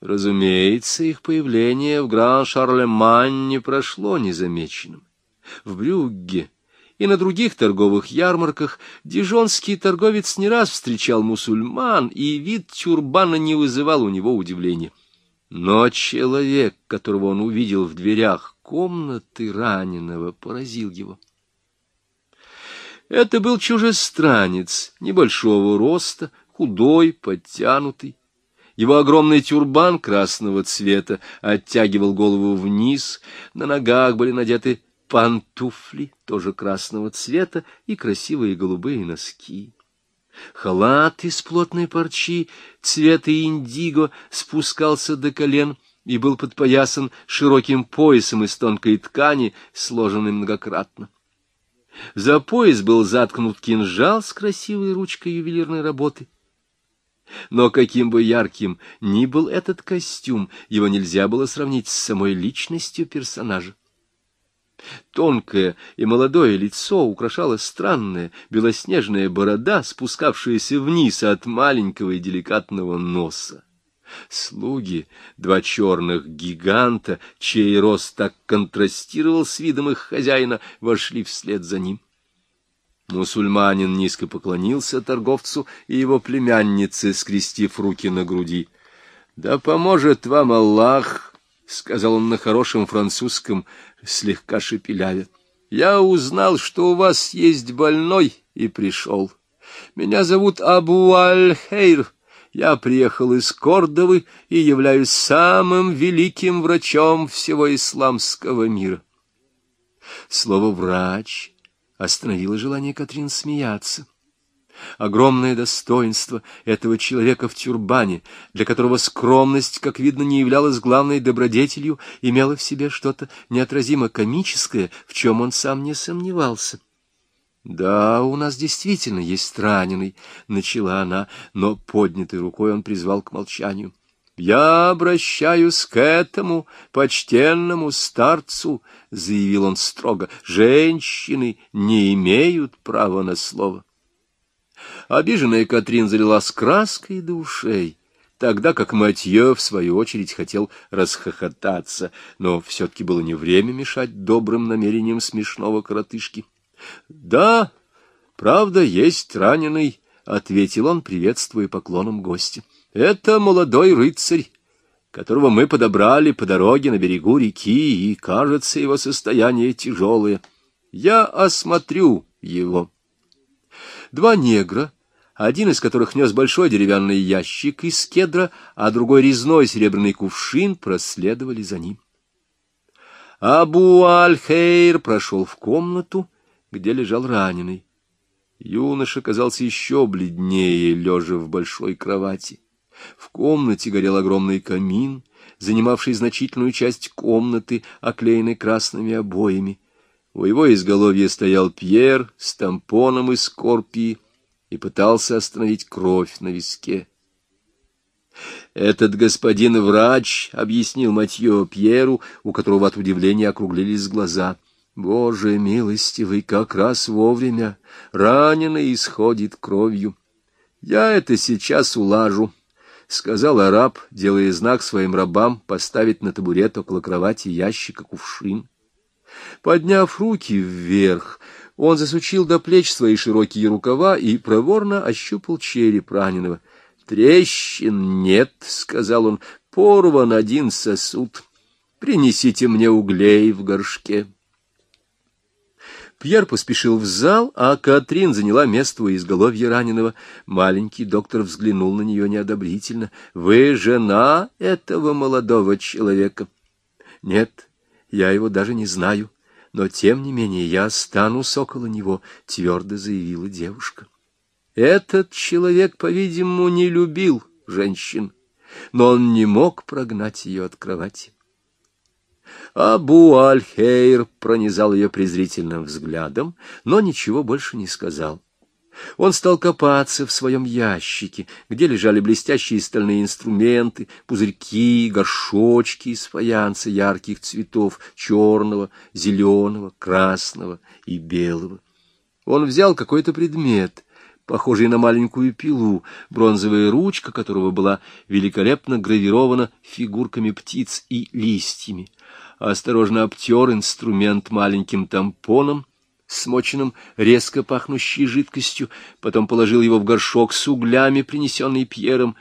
Разумеется, их появление в Гран-Шарлемань не прошло незамеченным. В Брюгге и на других торговых ярмарках дижонский торговец не раз встречал мусульман, и вид тюрбана не вызывал у него удивления. Но человек, которого он увидел в дверях комнаты раненого, поразил его. Это был чужестранец, небольшого роста, худой, подтянутый. Его огромный тюрбан красного цвета оттягивал голову вниз, на ногах были надеты пантуфли, тоже красного цвета, и красивые голубые носки. Халат из плотной парчи цвета индиго спускался до колен и был подпоясан широким поясом из тонкой ткани, сложенной многократно. За пояс был заткнут кинжал с красивой ручкой ювелирной работы. Но каким бы ярким ни был этот костюм, его нельзя было сравнить с самой личностью персонажа. Тонкое и молодое лицо украшала странная белоснежная борода, спускавшаяся вниз от маленького и деликатного носа. Слуги, два черных гиганта, чей рост так контрастировал с видом их хозяина, вошли вслед за ним. Мусульманин низко поклонился торговцу и его племяннице, скрестив руки на груди. — Да поможет вам Аллах, — сказал он на хорошем французском, слегка шепелявя. — Я узнал, что у вас есть больной, и пришел. Меня зовут Абу Аль-Хейр. Я приехал из Кордовы и являюсь самым великим врачом всего исламского мира. Слово «врач» остановило желание Катрин смеяться. Огромное достоинство этого человека в тюрбане, для которого скромность, как видно, не являлась главной добродетелью, имела в себе что-то неотразимо комическое, в чем он сам не сомневался. «Да, у нас действительно есть раненый», — начала она, но поднятой рукой он призвал к молчанию. «Я обращаюсь к этому почтенному старцу», — заявил он строго, — «женщины не имеют права на слово». Обиженная Катрин залилась краской до ушей, тогда как Матье, в свою очередь, хотел расхохотаться, но все-таки было не время мешать добрым намерениям смешного коротышки. — Да, правда, есть раненый, — ответил он, приветствуя поклоном гостя. — Это молодой рыцарь, которого мы подобрали по дороге на берегу реки, и, кажется, его состояние тяжелое. Я осмотрю его. Два негра, один из которых нес большой деревянный ящик из кедра, а другой резной серебряный кувшин, проследовали за ним. Абу Аль-Хейр прошел в комнату, где лежал раненый. Юноша казался еще бледнее, лежа в большой кровати. В комнате горел огромный камин, занимавший значительную часть комнаты, оклеенной красными обоями. У его изголовья стоял Пьер с тампоном из скорпии и пытался остановить кровь на виске. «Этот господин врач», — объяснил Матье Пьеру, у которого от удивления округлились глаза — Боже милостивый, как раз вовремя, раненый исходит кровью. Я это сейчас улажу, — сказал араб, делая знак своим рабам поставить на табурет около кровати ящика кувшин. Подняв руки вверх, он засучил до плеч свои широкие рукава и проворно ощупал череп раненого. — Трещин нет, — сказал он, — порван один сосуд. Принесите мне углей в горшке. Пьер поспешил в зал, а Катрин заняла место у изголовья раненого. Маленький доктор взглянул на нее неодобрительно. — Вы жена этого молодого человека? — Нет, я его даже не знаю, но, тем не менее, я останусь около него, — твердо заявила девушка. Этот человек, по-видимому, не любил женщин, но он не мог прогнать ее от кровати. Абу Аль-Хейр пронизал ее презрительным взглядом, но ничего больше не сказал. Он стал копаться в своем ящике, где лежали блестящие стальные инструменты, пузырьки, горшочки из фаянса ярких цветов — черного, зеленого, красного и белого. Он взял какой-то предмет, похожий на маленькую пилу, бронзовая ручка которого была великолепно гравирована фигурками птиц и листьями. Осторожно обтер инструмент маленьким тампоном, смоченным резко пахнущей жидкостью, потом положил его в горшок с углями, принесенный Пьером.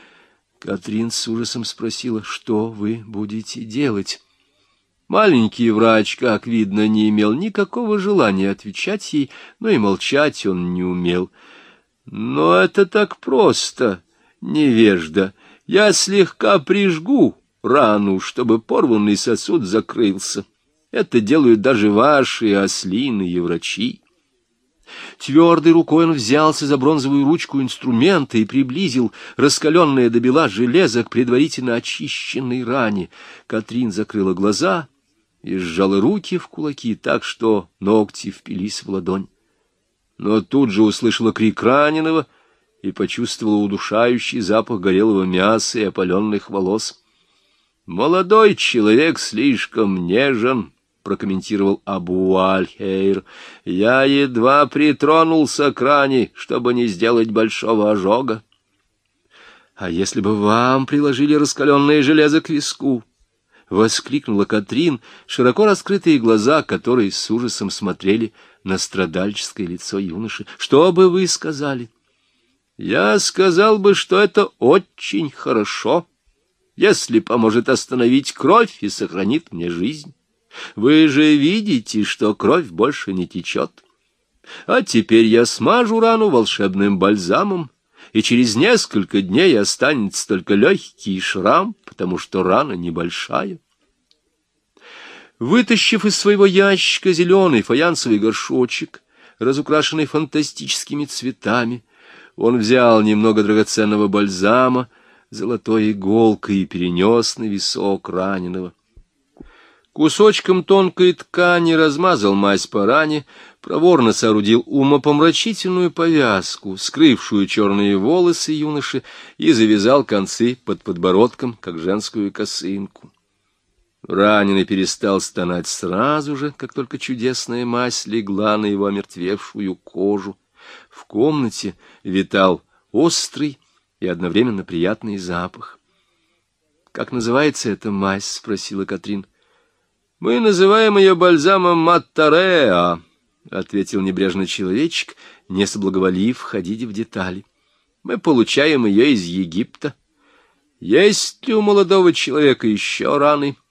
Катрин с ужасом спросила, что вы будете делать? Маленький врач, как видно, не имел никакого желания отвечать ей, но и молчать он не умел. Но это так просто, невежда. Я слегка прижгу рану, чтобы порванный сосуд закрылся. Это делают даже ваши ослиные врачи. Твердой рукой он взялся за бронзовую ручку инструмента и приблизил раскаленное до бела железо к предварительно очищенной ране. Катрин закрыла глаза и сжала руки в кулаки так, что ногти впились в ладонь но тут же услышала крик раненого и почувствовала удушающий запах горелого мяса и опаленных волос. «Молодой человек слишком нежен», — прокомментировал Абу Аль-Хейр. «Я едва притронулся к ране, чтобы не сделать большого ожога». «А если бы вам приложили раскаленное железо к виску?» — воскликнула Катрин, широко раскрытые глаза, которые с ужасом смотрели на страдальческое лицо юноши. «Что бы вы сказали?» «Я сказал бы, что это очень хорошо, если поможет остановить кровь и сохранит мне жизнь. Вы же видите, что кровь больше не течет. А теперь я смажу рану волшебным бальзамом, и через несколько дней останется только легкий шрам, потому что рана небольшая. Вытащив из своего ящика зеленый фаянсовый горшочек, разукрашенный фантастическими цветами, он взял немного драгоценного бальзама, золотой иголкой и перенес на висок раненого. Кусочком тонкой ткани размазал мазь по ране, проворно соорудил умопомрачительную повязку, скрывшую черные волосы юноши, и завязал концы под подбородком, как женскую косынку. Раненый перестал стонать сразу же, как только чудесная мазь легла на его омертвевшую кожу. В комнате витал острый и одновременно приятный запах. — Как называется эта мазь? — спросила Катрин. — Мы называем ее бальзамом Маттареа, — ответил небрежно человечек, не соблаговолив входить в детали. — Мы получаем ее из Египта. Есть ли у молодого человека еще раны? —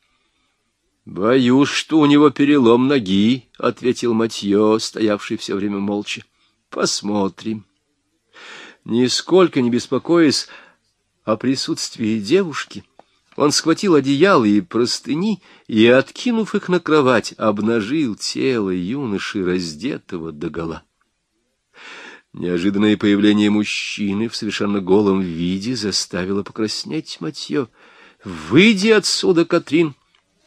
«Боюсь, что у него перелом ноги», — ответил Матье, стоявший все время молча. «Посмотрим». Нисколько не беспокоясь о присутствии девушки, он схватил одеяло и простыни и, откинув их на кровать, обнажил тело юноши, раздетого догола. Неожиданное появление мужчины в совершенно голом виде заставило покраснеть Матье. «Выйди отсюда, Катрин!»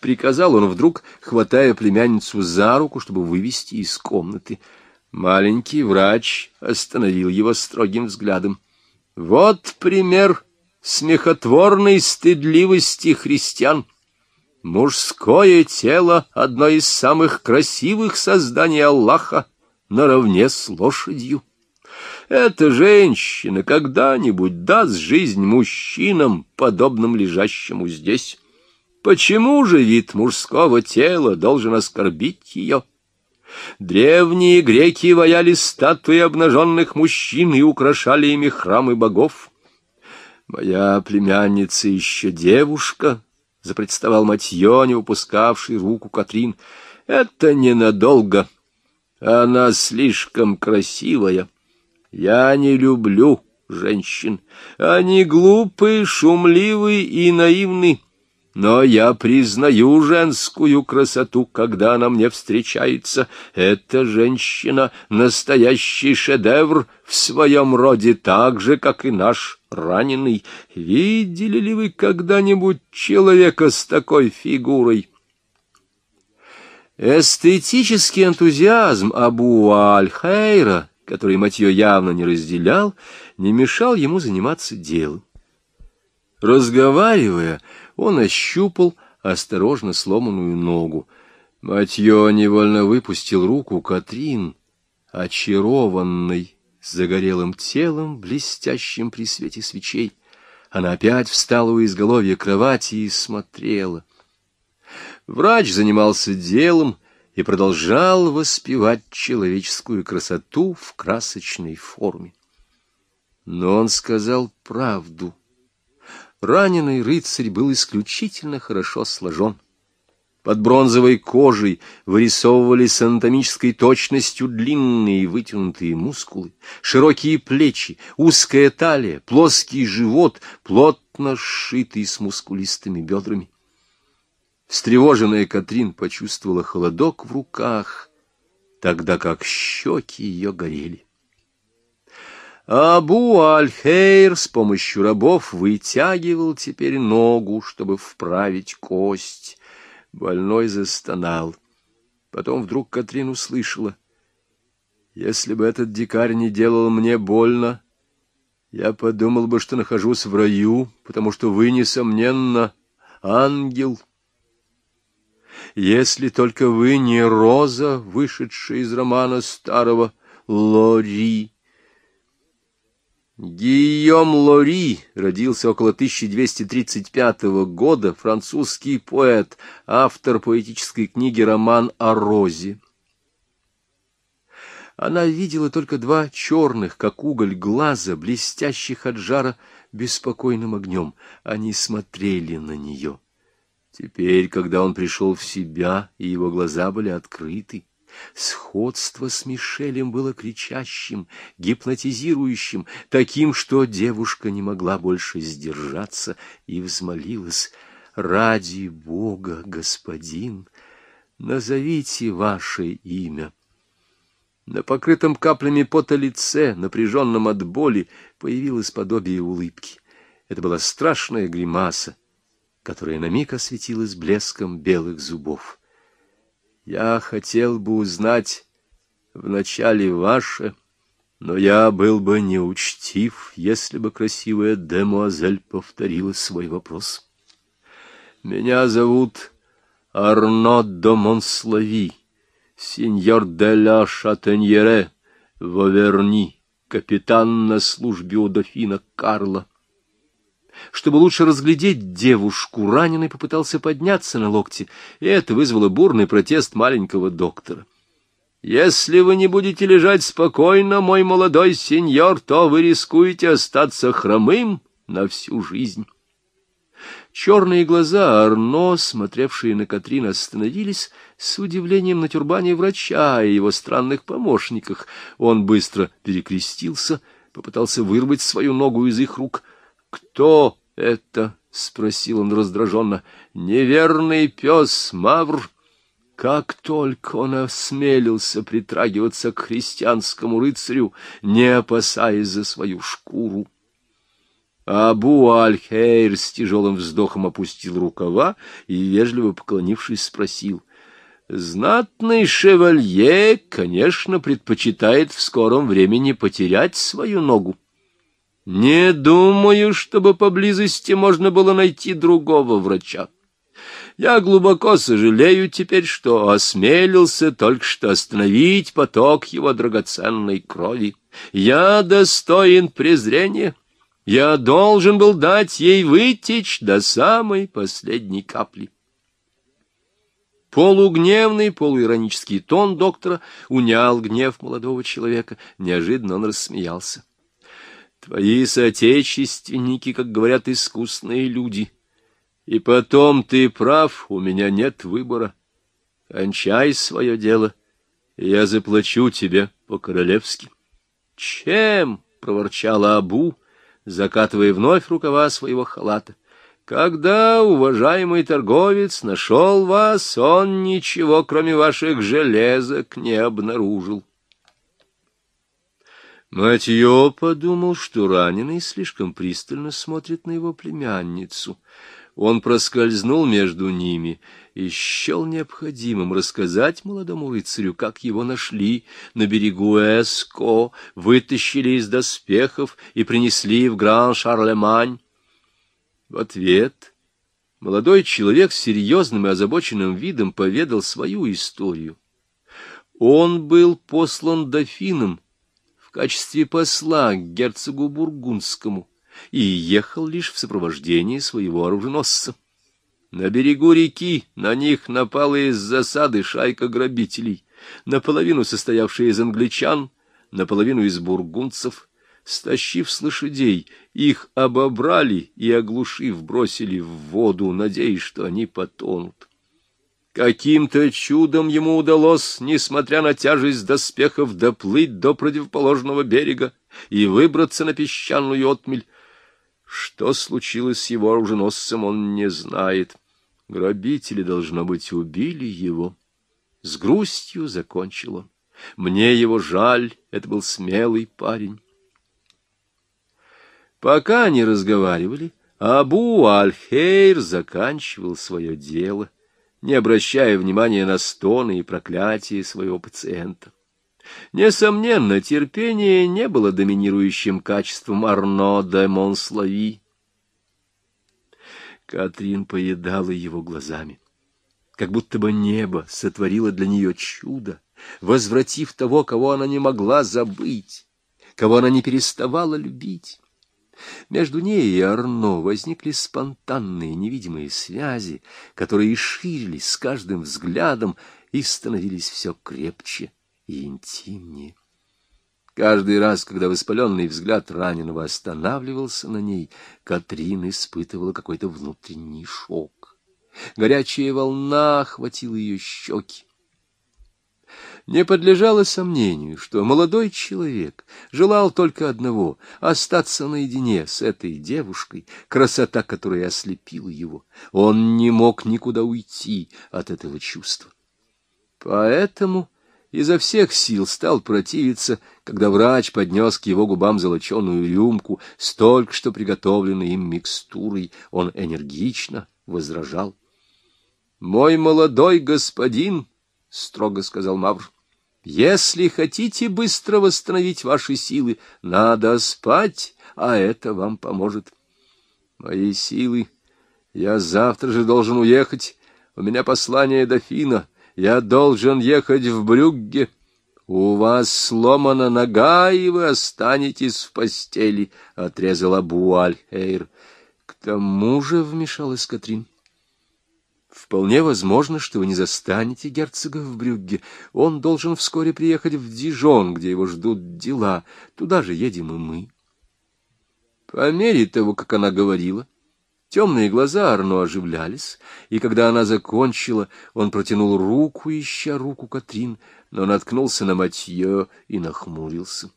приказал он вдруг, хватая племянницу за руку, чтобы вывести из комнаты. Маленький врач остановил его строгим взглядом. Вот пример смехотворной стыдливости христиан. Мужское тело — одно из самых красивых созданий Аллаха, наравне с лошадью. Эта женщина когда-нибудь даст жизнь мужчинам, подобным лежащему здесь. Почему же вид мужского тела должен оскорбить ее? Древние греки ваяли статуи обнаженных мужчин и украшали ими храмы богов. Моя племянница еще девушка, — запредставал Матье, не упускавший руку Катрин. Это ненадолго. Она слишком красивая. Я не люблю женщин. Они глупые, шумливые и наивны. Но я признаю женскую красоту, когда она мне встречается. Эта женщина — настоящий шедевр в своем роде, так же, как и наш раненый. Видели ли вы когда-нибудь человека с такой фигурой? Эстетический энтузиазм Абу Аль-Хейра, который Матье явно не разделял, не мешал ему заниматься делом. Разговаривая, он ощупал осторожно сломанную ногу. Матье невольно выпустил руку Катрин, очарованной загорелым телом, блестящим при свете свечей. Она опять встала у изголовья кровати и смотрела. Врач занимался делом и продолжал воспевать человеческую красоту в красочной форме. Но он сказал правду. Раненый рыцарь был исключительно хорошо сложен. Под бронзовой кожей вырисовывались с анатомической точностью длинные вытянутые мускулы, широкие плечи, узкая талия, плоский живот, плотно сшитый с мускулистыми бедрами. Встревоженная Катрин почувствовала холодок в руках, тогда как щеки ее горели. Абу Аль-Хейр с помощью рабов вытягивал теперь ногу, чтобы вправить кость. Больной застонал. Потом вдруг Катрин услышала. «Если бы этот дикарь не делал мне больно, я подумал бы, что нахожусь в раю, потому что вы, несомненно, ангел. Если только вы не роза, вышедшая из романа старого Лори». Гийом Лори родился около 1235 года, французский поэт, автор поэтической книги «Роман о розе». Она видела только два черных, как уголь, глаза, блестящих от жара беспокойным огнем. Они смотрели на нее. Теперь, когда он пришел в себя, и его глаза были открыты, Сходство с Мишелем было кричащим, гипнотизирующим, таким, что девушка не могла больше сдержаться и взмолилась. «Ради Бога, господин, назовите ваше имя». На покрытом каплями пота лице, напряженном от боли, появилось подобие улыбки. Это была страшная гримаса, которая на миг осветилась блеском белых зубов. Я хотел бы узнать вначале ваше, но я был бы неучтив, если бы красивая демуазель повторила свой вопрос. Меня зовут Арно де Монслави, сеньор де ла Шатеньере, Воверни, капитан на службе у дофина Карла. Чтобы лучше разглядеть девушку, раненый попытался подняться на локти, и это вызвало бурный протест маленького доктора. «Если вы не будете лежать спокойно, мой молодой сеньор, то вы рискуете остаться хромым на всю жизнь». Черные глаза Арно, смотревшие на Катрин, остановились с удивлением на тюрбане врача и его странных помощниках. Он быстро перекрестился, попытался вырвать свою ногу из их рук — «Кто это?» — спросил он раздраженно. «Неверный пес Мавр». Как только он осмелился притрагиваться к христианскому рыцарю, не опасаясь за свою шкуру. Абу Аль-Хейр с тяжелым вздохом опустил рукава и, вежливо поклонившись, спросил. «Знатный шевалье, конечно, предпочитает в скором времени потерять свою ногу. Не думаю, чтобы поблизости можно было найти другого врача. Я глубоко сожалею теперь, что осмелился только что остановить поток его драгоценной крови. Я достоин презрения. Я должен был дать ей вытечь до самой последней капли. Полугневный, полуиронический тон доктора унял гнев молодого человека. Неожиданно он рассмеялся. Твои соотечественники, как говорят, искусные люди. И потом ты прав, у меня нет выбора. Кончай свое дело, и я заплачу тебе по-королевски. — Чем? — проворчала Абу, закатывая вновь рукава своего халата. — Когда уважаемый торговец нашел вас, он ничего, кроме ваших железок, не обнаружил. — Матье подумал, что раненый слишком пристально смотрит на его племянницу. Он проскользнул между ними и счел необходимым рассказать молодому рыцарю, как его нашли на берегу Эско, вытащили из доспехов и принесли в Гран-Шарлемань. В ответ молодой человек с серьезным и озабоченным видом поведал свою историю. Он был послан дофином, качестве посла к герцогу Бургундскому и ехал лишь в сопровождении своего оруженосца. На берегу реки на них напала из засады шайка грабителей, наполовину состоявшая из англичан, наполовину из бургунцев. Стащив с лошадей, их обобрали и, оглушив, бросили в воду, надеясь, что они потонут. Каким-то чудом ему удалось, несмотря на тяжесть доспехов, доплыть до противоположного берега и выбраться на песчаную отмель. Что случилось с его оруженосцем, он не знает. Грабители, должно быть, убили его. С грустью закончил он. Мне его жаль, это был смелый парень. Пока они разговаривали, Абу Аль-Хейр заканчивал свое дело, не обращая внимания на стоны и проклятия своего пациента. Несомненно, терпение не было доминирующим качеством Арно де Монслави. Катрин поедала его глазами, как будто бы небо сотворило для нее чудо, возвратив того, кого она не могла забыть, кого она не переставала любить. Между ней и Арно возникли спонтанные невидимые связи, которые ширились с каждым взглядом и становились все крепче и интимнее. Каждый раз, когда воспаленный взгляд раненого останавливался на ней, Катрин испытывала какой-то внутренний шок. Горячая волна охватила ее щеки. Не подлежало сомнению, что молодой человек желал только одного — остаться наедине с этой девушкой, красота которой ослепила его. Он не мог никуда уйти от этого чувства. Поэтому изо всех сил стал противиться, когда врач поднес к его губам золоченую рюмку с только что приготовленной им микстурой. Он энергично возражал. — Мой молодой господин, — строго сказал Мавр, — если хотите быстро восстановить ваши силы, надо спать, а это вам поможет. Мои силы... Я завтра же должен уехать. У меня послание дофина. Я должен ехать в Брюгге. У вас сломана нога, и вы останетесь в постели, — отрезала Буальхейр. К тому же вмешалась Катрин. Вполне возможно, что вы не застанете герцога в Брюгге. Он должен вскоре приехать в Дижон, где его ждут дела. Туда же едем и мы. По мере того, как она говорила, Темные глаза Арно оживлялись, и когда она закончила, он протянул руку, ища руку Катрин, но наткнулся на Матье и нахмурился.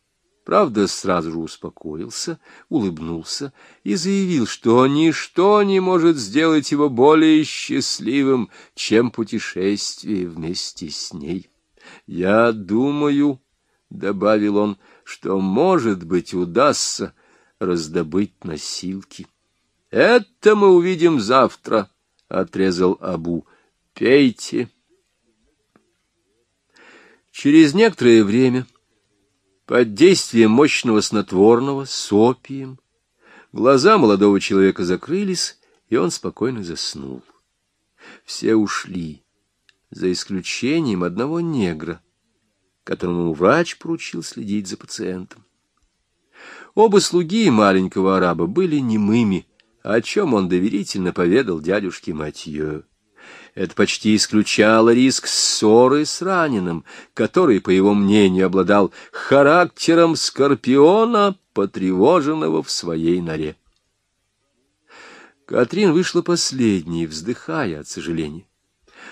Правда, сразу же успокоился, улыбнулся и заявил, что ничто не может сделать его более счастливым, чем путешествие вместе с ней. «Я думаю», — добавил он, — «что, может быть, удастся раздобыть носилки». — Это мы увидим завтра, — отрезал Абу. — Пейте. Через некоторое время, под действием мощного снотворного, с опием, глаза молодого человека закрылись, и он спокойно заснул. Все ушли, за исключением одного негра, которому врач поручил следить за пациентом. Оба слуги маленького араба были немыми, о чем он доверительно поведал дядюшке Матье. Это почти исключало риск ссоры с раненым, который, по его мнению, обладал характером скорпиона, потревоженного в своей норе. Катрин вышла последней, вздыхая от сожаления.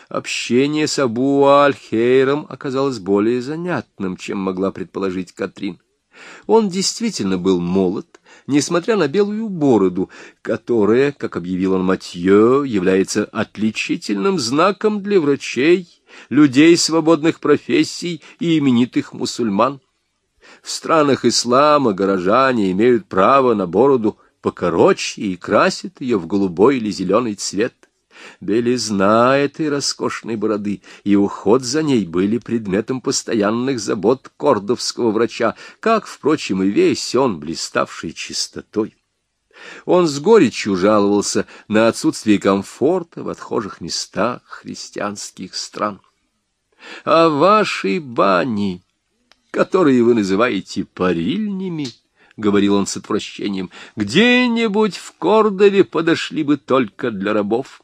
Общение с Абу Аль-Хейром оказалось более занятным, чем могла предположить Катрин. Он действительно был молод, несмотря на белую бороду, которая, как объявил он Матье, является отличительным знаком для врачей, людей свободных профессий и именитых мусульман. В странах ислама горожане имеют право на бороду покороче и красят ее в голубой или зеленый цвет. Белизна этой роскошной бороды и уход за ней были предметом постоянных забот кордовского врача, как, впрочем, и весь он, блиставший чистотой. Он с горечью жаловался на отсутствие комфорта в отхожих местах христианских стран. — А ваши бани которые вы называете парильнями, — говорил он с отвращением, — где-нибудь в Кордове подошли бы только для рабов.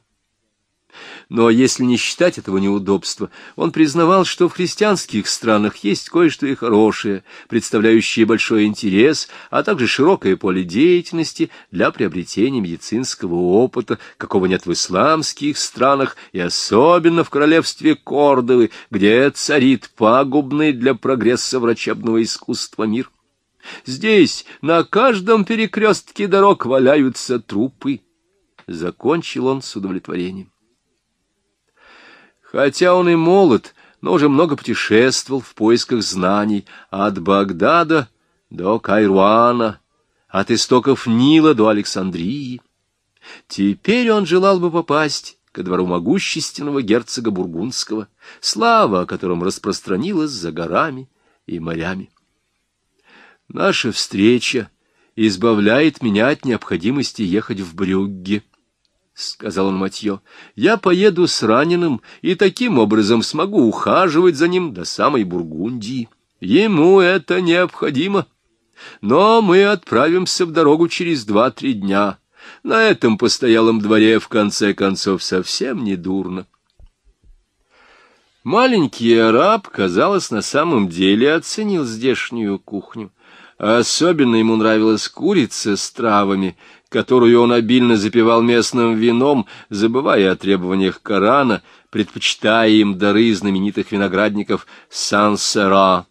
Но если не считать этого неудобства, он признавал, что в христианских странах есть кое-что и хорошее, представляющее большой интерес, а также широкое поле деятельности для приобретения медицинского опыта, какого нет в исламских странах и особенно в королевстве Кордовы, где царит пагубный для прогресса врачебного искусства мир. Здесь на каждом перекрестке дорог валяются трупы. Закончил он с удовлетворением. Хотя он и молод, но уже много путешествовал в поисках знаний от Багдада до Кайруана, от истоков Нила до Александрии. Теперь он желал бы попасть ко двору могущественного герцога Бургундского, слава о котором распространилась за горами и морями. Наша встреча избавляет меня от необходимости ехать в Брюгге, — сказал он Матье, — я поеду с раненым и таким образом смогу ухаживать за ним до самой Бургундии. Ему это необходимо. Но мы отправимся в дорогу через два-три дня. На этом постоялом дворе, в конце концов, совсем не дурно. Маленький араб, казалось, на самом деле оценил здешнюю кухню. Особенно ему нравилась курица с травами, которую он обильно запивал местным вином, забывая о требованиях Корана, предпочитая им дары знаменитых виноградников Сан-Сера.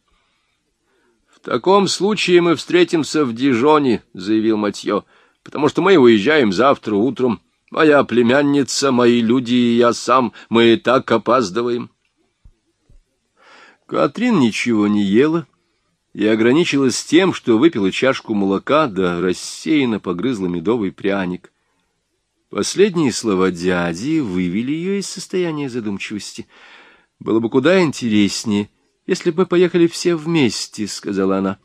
«В таком случае мы встретимся в Дижоне», — заявил Матье, — «потому что мы уезжаем завтра утром. Моя племянница, мои люди и я сам, мы и так опаздываем». Катрин ничего не ела, и ограничилась тем, что выпила чашку молока, да рассеянно погрызла медовый пряник. Последние слова дяди вывели ее из состояния задумчивости. «Было бы куда интереснее, если бы мы поехали все вместе», — сказала она.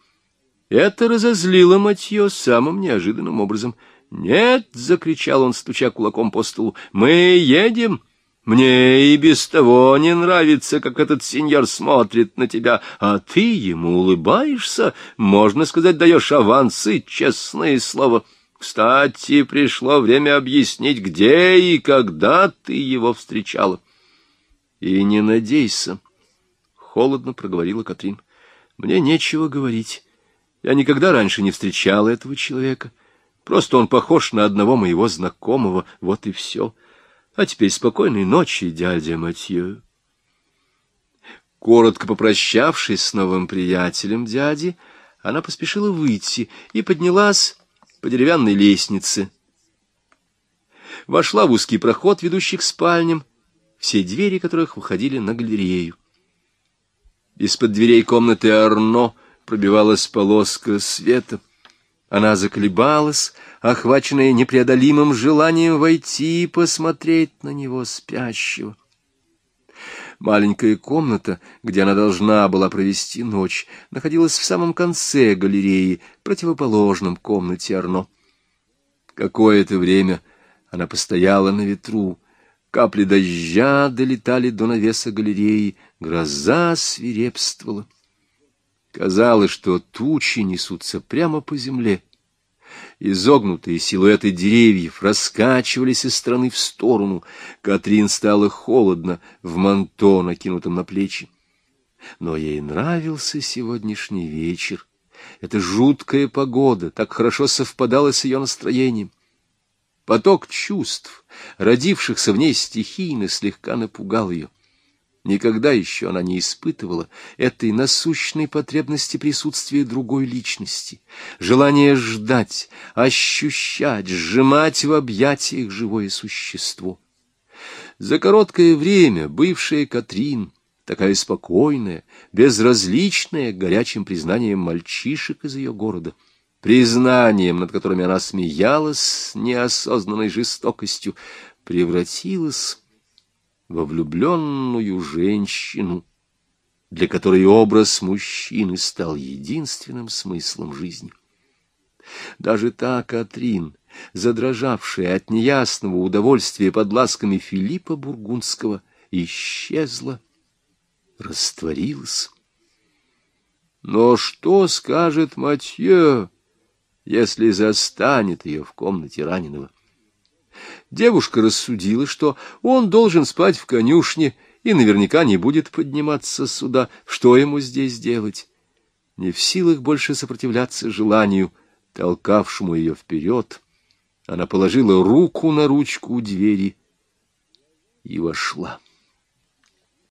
Это разозлило Матье самым неожиданным образом. «Нет!» — закричал он, стуча кулаком по столу. «Мы едем!» Мне и без того не нравится, как этот сеньор смотрит на тебя, а ты ему улыбаешься, можно сказать, даешь авансы, честное слово. Кстати, пришло время объяснить, где и когда ты его встречала. — И не надейся, — холодно проговорила Катрин. — Мне нечего говорить. Я никогда раньше не встречала этого человека. Просто он похож на одного моего знакомого, вот и все. — а теперь спокойной ночи, дядя Матье. Коротко попрощавшись с новым приятелем дяди, она поспешила выйти и поднялась по деревянной лестнице. Вошла в узкий проход, ведущий к спальням, все двери которых выходили на галерею. Из-под дверей комнаты Арно пробивалась полоска света. Она заколебалась, охваченная непреодолимым желанием войти и посмотреть на него спящего. Маленькая комната, где она должна была провести ночь, находилась в самом конце галереи, противоположном комнате Арно. Какое-то время она постояла на ветру, капли дождя долетали до навеса галереи, гроза свирепствовала. Казалось, что тучи несутся прямо по земле, Изогнутые силуэты деревьев раскачивались из стороны в сторону. Катрин стало холодно в манто, накинутом на плечи. Но ей нравился сегодняшний вечер. Эта жуткая погода так хорошо совпадала с ее настроением. Поток чувств, родившихся в ней стихийно, слегка напугал ее. Никогда еще она не испытывала этой насущной потребности присутствия другой личности, желания ждать, ощущать, сжимать в объятиях живое существо. За короткое время бывшая Катрин, такая спокойная, безразличная к горячим признаниям мальчишек из ее города, признанием, над которыми она смеялась неосознанной жестокостью, превратилась во влюбленную женщину, для которой образ мужчины стал единственным смыслом жизни. Даже та Катрин, задрожавшая от неясного удовольствия под ласками Филиппа Бургундского, исчезла, растворилась. Но что скажет Матье, если застанет ее в комнате раненого? Девушка рассудила, что он должен спать в конюшне и наверняка не будет подниматься сюда. Что ему здесь делать? Не в силах больше сопротивляться желанию, толкавшему ее вперед, она положила руку на ручку двери и вошла.